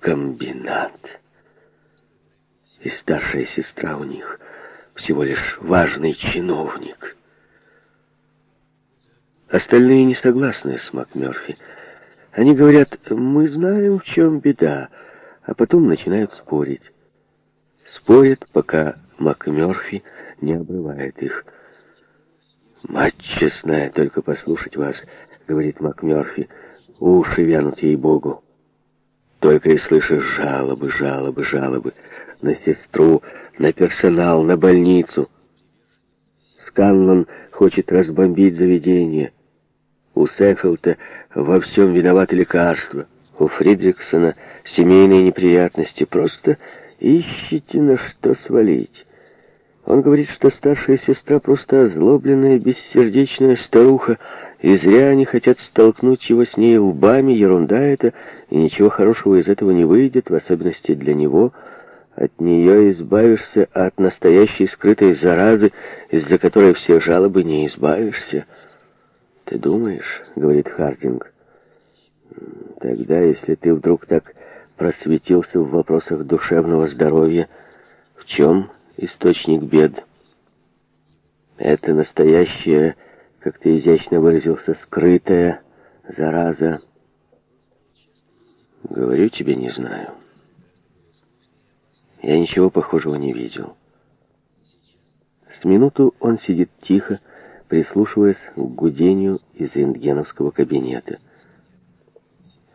комбинат. И старшая сестра у них всего лишь важный чиновник. Остальные не согласны с МакМёрфи. Они говорят, мы знаем, в чем беда, а потом начинают спорить. Спорят, пока МакМёрфи не обрывает их. «Мать честная, только послушать вас», — говорит МакМёрфи, — «уши вянут ей-богу». Только и слышишь жалобы, жалобы, жалобы на сестру, на персонал, на больницу. Сканлон хочет разбомбить заведение. У Сеффилда во всем виноваты лекарства. У Фридриксона семейные неприятности. Просто ищите на что свалить. Он говорит, что старшая сестра просто озлобленная, бессердечная старуха, и зря они хотят столкнуть его с ней лбами, ерунда это, и ничего хорошего из этого не выйдет, в особенности для него. От нее избавишься, а от настоящей скрытой заразы, из-за которой все жалобы, не избавишься. «Ты думаешь?» — говорит Хардинг. «Тогда, если ты вдруг так просветился в вопросах душевного здоровья, в чем...» источник бед. Это настоящая, как ты изящно выразился, скрытая зараза. Говорю тебе, не знаю. Я ничего похожего не видел. С минуту он сидит тихо, прислушиваясь к гудению из рентгеновского кабинета.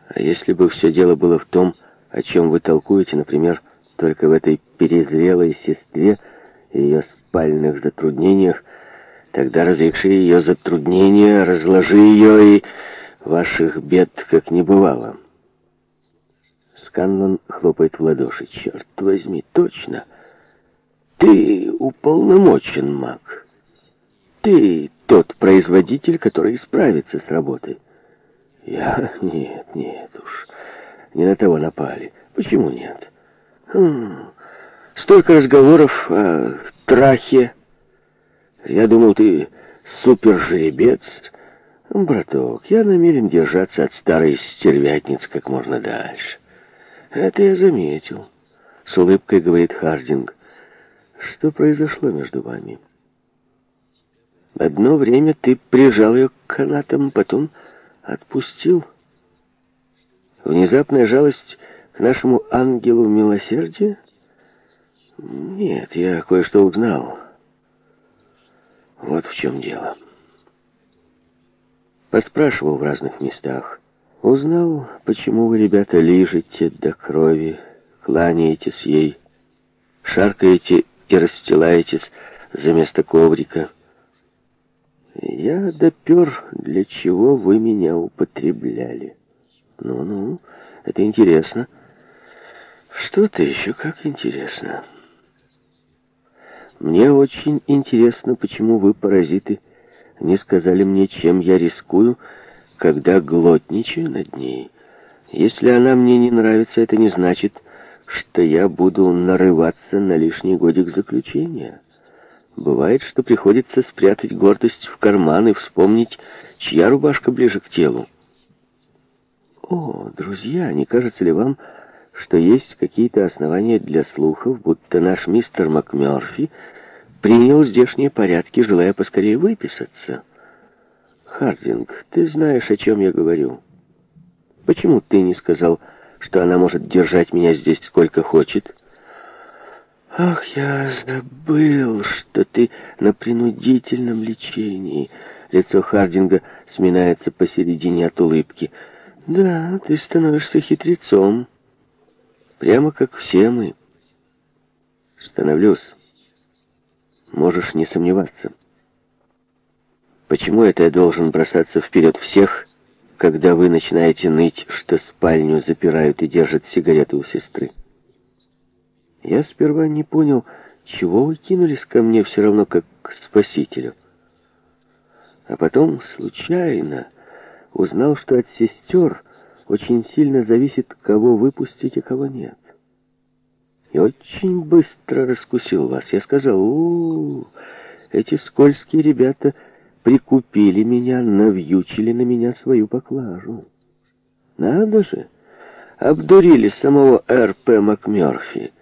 А если бы все дело было в том, о чем вы толкуете, например, только в этой перезрелой сестре и ее спальных затруднениях тогда разреши ее затруднения, разложи ее и ваших бед как не бывало. Сканнон хлопает в ладоши. Черт возьми, точно. Ты уполномочен, маг. Ты тот производитель, который справится с работой. Я? Нет, нет уж. Не на того напали. Почему нет? Хм. Столько разговоров о трахе. Я думал, ты супержеребец. Браток, я намерен держаться от старой стервятницы как можно дальше. Это я заметил. С улыбкой говорит Хардинг. Что произошло между вами? Одно время ты прижал ее к канатам, потом отпустил. Внезапная жалость к нашему ангелу милосердия? Нет, я кое-что узнал. Вот в чем дело. Поспрашивал в разных местах. Узнал, почему вы, ребята, лижете до крови, кланяетесь ей, шаркаете и расстилаетесь за место коврика. Я допер, для чего вы меня употребляли. Ну-ну, это интересно. Что-то еще как интересно. Мне очень интересно, почему вы, паразиты, не сказали мне, чем я рискую, когда глотничаю над ней. Если она мне не нравится, это не значит, что я буду нарываться на лишний годик заключения. Бывает, что приходится спрятать гордость в карман и вспомнить, чья рубашка ближе к телу. О, друзья, не кажется ли вам, что есть какие-то основания для слухов, будто наш мистер МакМёрфи принял здешние порядки, желая поскорее выписаться. Хардинг, ты знаешь, о чем я говорю. Почему ты не сказал, что она может держать меня здесь сколько хочет? Ах, я забыл, что ты на принудительном лечении. Лицо Хардинга сминается посередине от улыбки. Да, ты становишься хитрецом. Прямо как все мы. Становлюсь. Можешь не сомневаться. Почему это я должен бросаться вперед всех, когда вы начинаете ныть, что спальню запирают и держат сигареты у сестры? Я сперва не понял, чего вы кинулись ко мне все равно как к спасителю. А потом случайно узнал, что от сестер очень сильно зависит, кого выпустить, а кого нет. И очень быстро раскусил вас. Я сказал, у, -у, -у эти скользкие ребята прикупили меня, навьючили на меня свою поклажу. Надо же, обдурили самого Р.П. МакМёрфи.